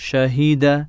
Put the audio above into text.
شهد